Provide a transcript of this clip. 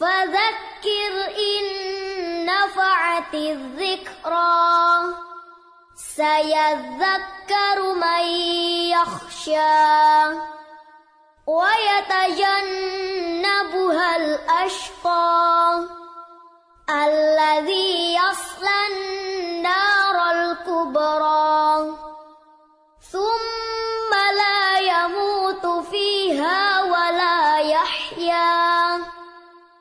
فذكر إن نفعت الذكرى. سيذكر من يخشى. ويتجنبها الأشقى. الذي